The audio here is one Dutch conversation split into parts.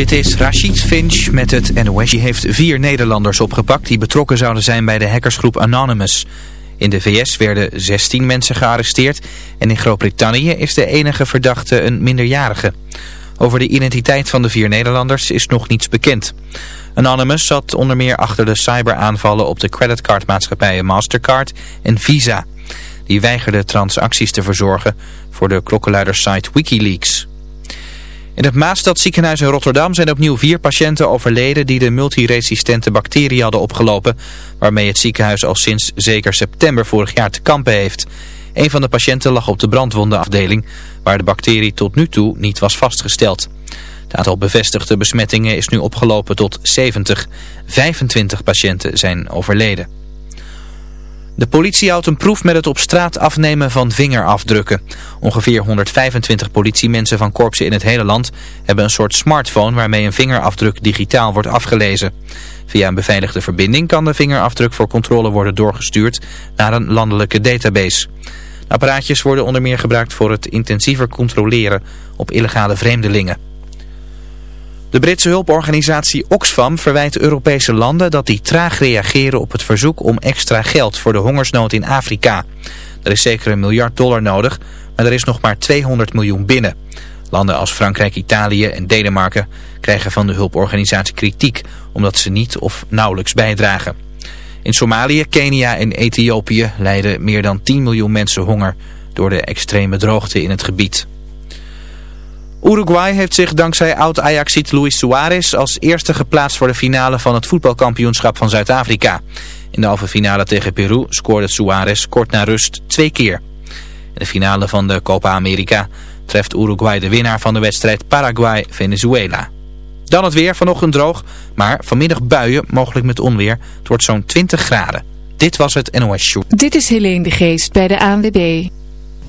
Dit is Rachid Finch met het NOS. Die heeft vier Nederlanders opgepakt die betrokken zouden zijn bij de hackersgroep Anonymous. In de VS werden 16 mensen gearresteerd en in Groot-Brittannië is de enige verdachte een minderjarige. Over de identiteit van de vier Nederlanders is nog niets bekend. Anonymous zat onder meer achter de cyberaanvallen op de creditcardmaatschappijen Mastercard en Visa. Die weigerden transacties te verzorgen voor de klokkenluidersite Wikileaks. In het Maastad ziekenhuis in Rotterdam zijn opnieuw vier patiënten overleden die de multiresistente bacterie hadden opgelopen, waarmee het ziekenhuis al sinds zeker september vorig jaar te kampen heeft. Een van de patiënten lag op de brandwondenafdeling, waar de bacterie tot nu toe niet was vastgesteld. Het aantal bevestigde besmettingen is nu opgelopen tot 70. 25 patiënten zijn overleden. De politie houdt een proef met het op straat afnemen van vingerafdrukken. Ongeveer 125 politiemensen van korpsen in het hele land hebben een soort smartphone waarmee een vingerafdruk digitaal wordt afgelezen. Via een beveiligde verbinding kan de vingerafdruk voor controle worden doorgestuurd naar een landelijke database. De apparaatjes worden onder meer gebruikt voor het intensiever controleren op illegale vreemdelingen. De Britse hulporganisatie Oxfam verwijt Europese landen dat die traag reageren op het verzoek om extra geld voor de hongersnood in Afrika. Er is zeker een miljard dollar nodig, maar er is nog maar 200 miljoen binnen. Landen als Frankrijk, Italië en Denemarken krijgen van de hulporganisatie kritiek omdat ze niet of nauwelijks bijdragen. In Somalië, Kenia en Ethiopië lijden meer dan 10 miljoen mensen honger door de extreme droogte in het gebied. Uruguay heeft zich dankzij oud-Ajaxiet Luis Suarez als eerste geplaatst voor de finale van het voetbalkampioenschap van Zuid-Afrika. In de halve finale tegen Peru scoorde Suarez kort na rust twee keer. In de finale van de Copa America treft Uruguay de winnaar van de wedstrijd Paraguay-Venezuela. Dan het weer, vanochtend droog, maar vanmiddag buien, mogelijk met onweer. Het wordt zo'n 20 graden. Dit was het NOS Show. Dit is Helene de Geest bij de ANWB.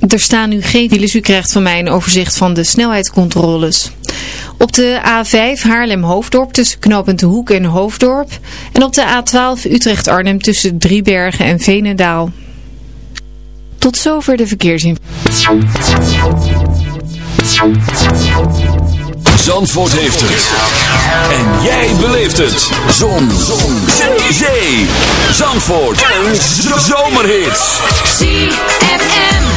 Er staan nu geen files. U krijgt van mij een overzicht van de snelheidscontroles. Op de A5 Haarlem-Hoofddorp tussen knooppunt De Hoek en Hoofddorp. En op de A12 Utrecht-Arnhem tussen Driebergen en Veenendaal. Tot zover de verkeersinformatie. Zandvoort heeft het. En jij beleeft het. Zon. Zon. Zee. Zandvoort. Een zomerhit. ZFM.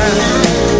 time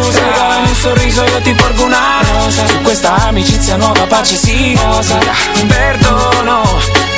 regalami un sorriso io ti porgo una rosa. Su questa amicizia nuova pace sì. Rosa. Perdono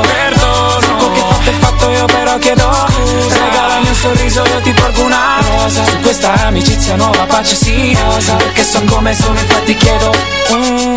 perdono Se quel che fatto è fatto io però chiedo Scusa. Regalami un sorriso io ti porgo una rosa. Su questa amicizia nuova pace sì Rosa. Perché so come sono infatti chiedo. Mm,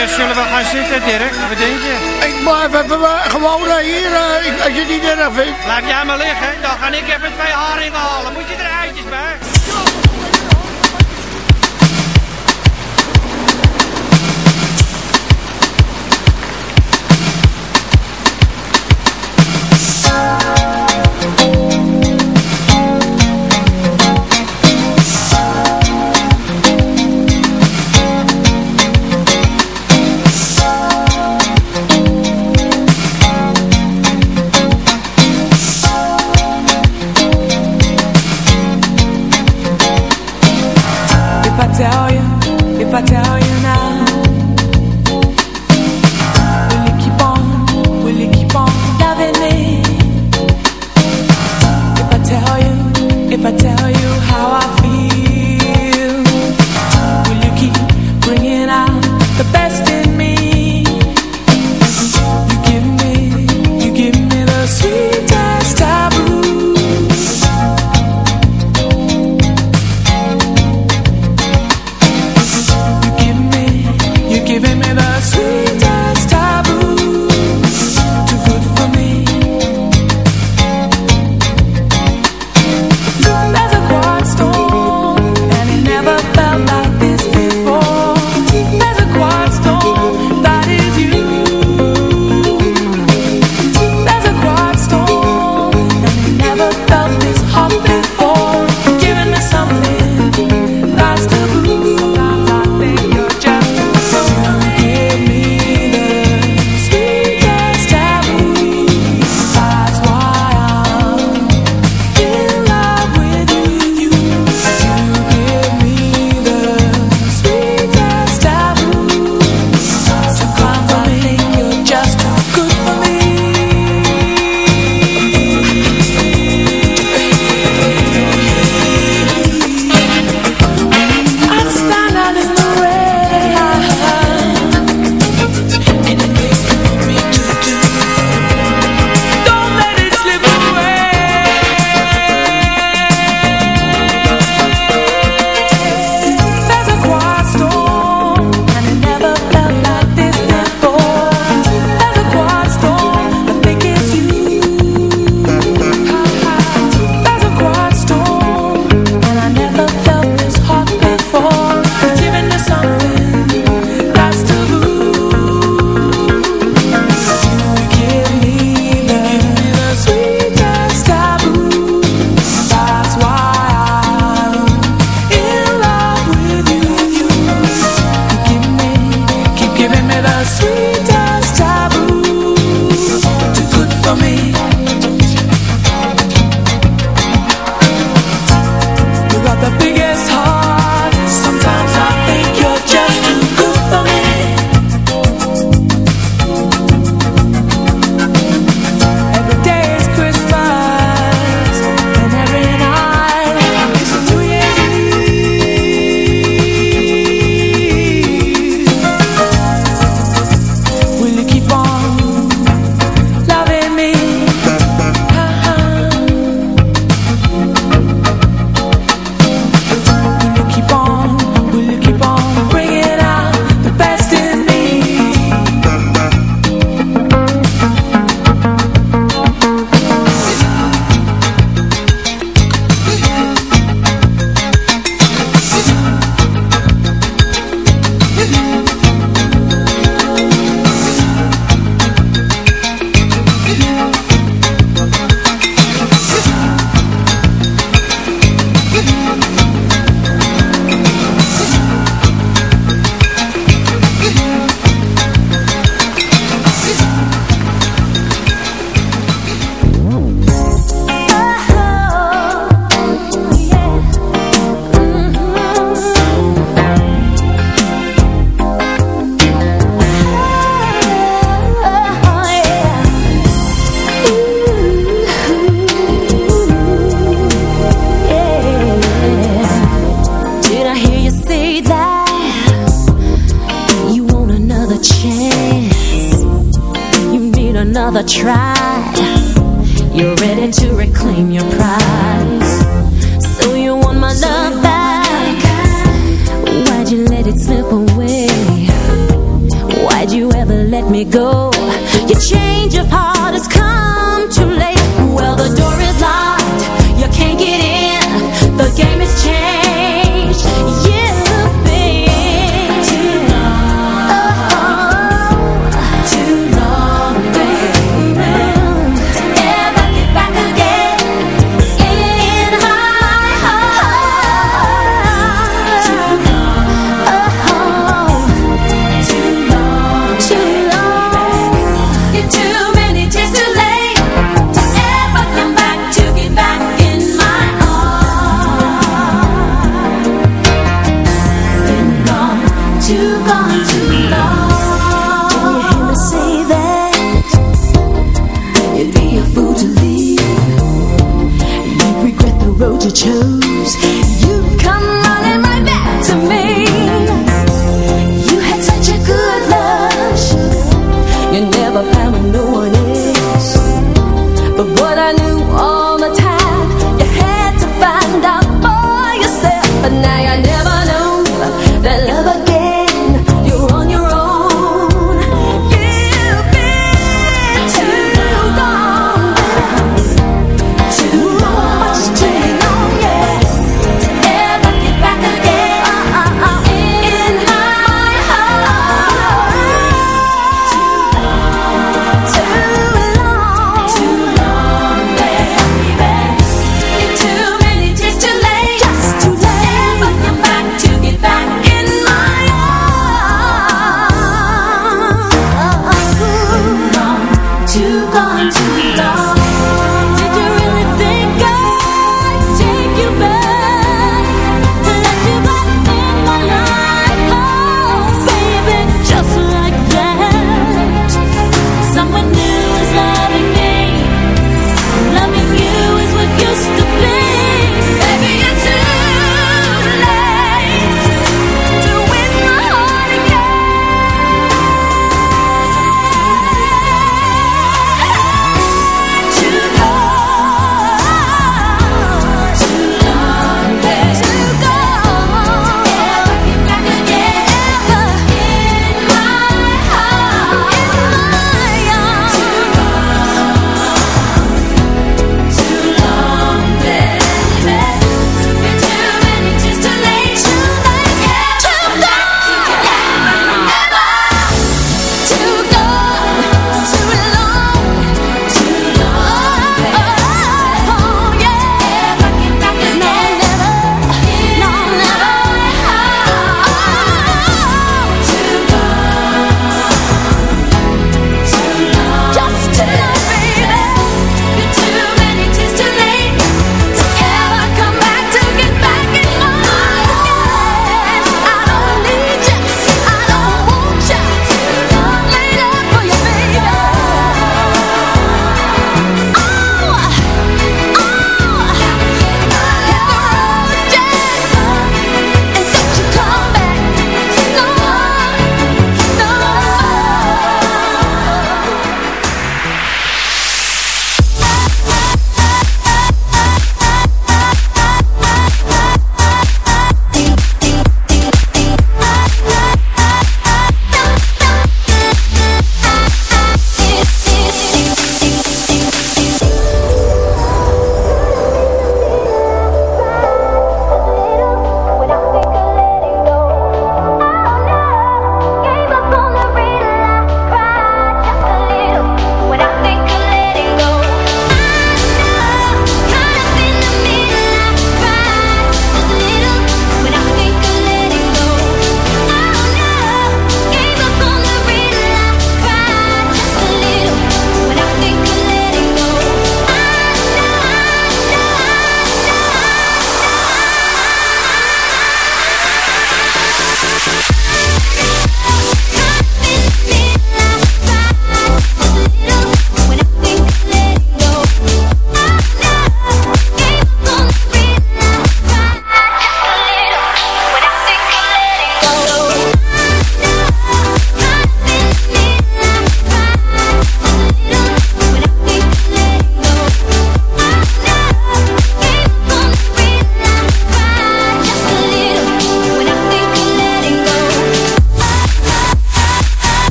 Eh, zullen we gaan zitten, Dirk? Wat denk je? Ik maar we, hebben gewoon eh, hier, eh, ik, als je het niet erg vindt. Laat jij maar liggen, dan ga ik even twee haringen halen. Moet je eruit? tell you, if I tell you now.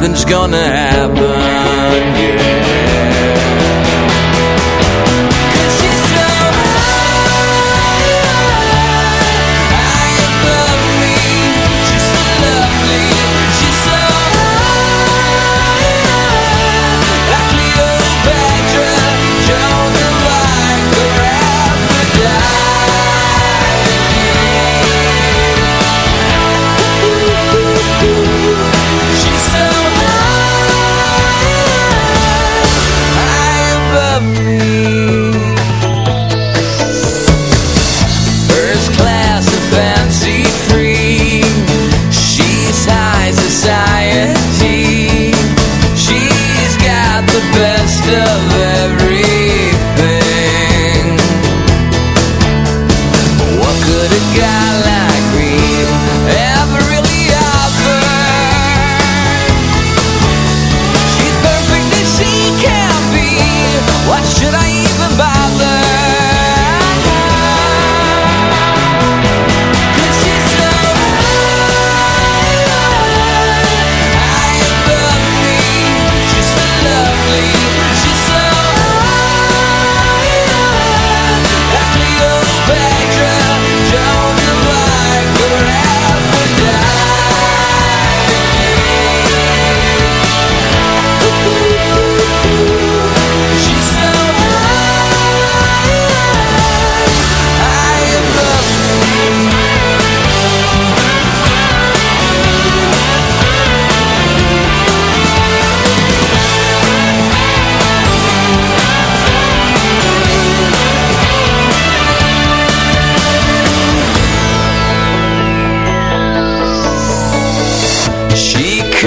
nothing's gonna happen. Yeah.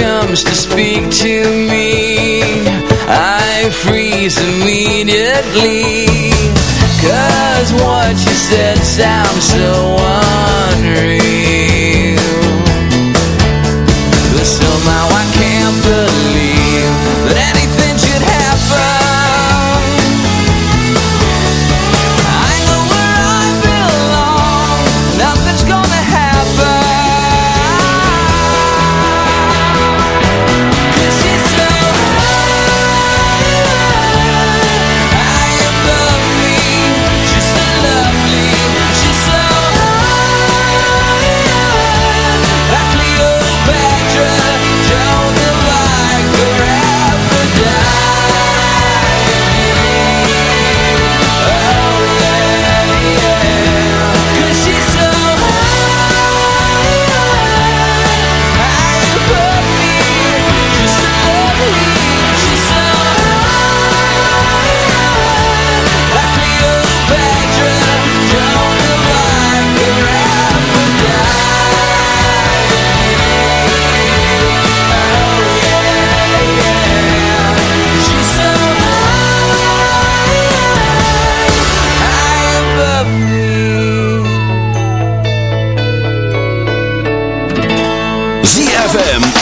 comes to speak to me I freeze immediately. Cause what you said sounds so wonderful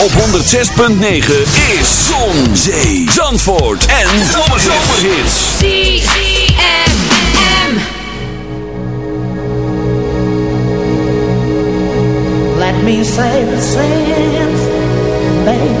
op 106.9 is Zon, Zee, Zandvoort en Zomerhits. ZFM. Let me say the same, thing.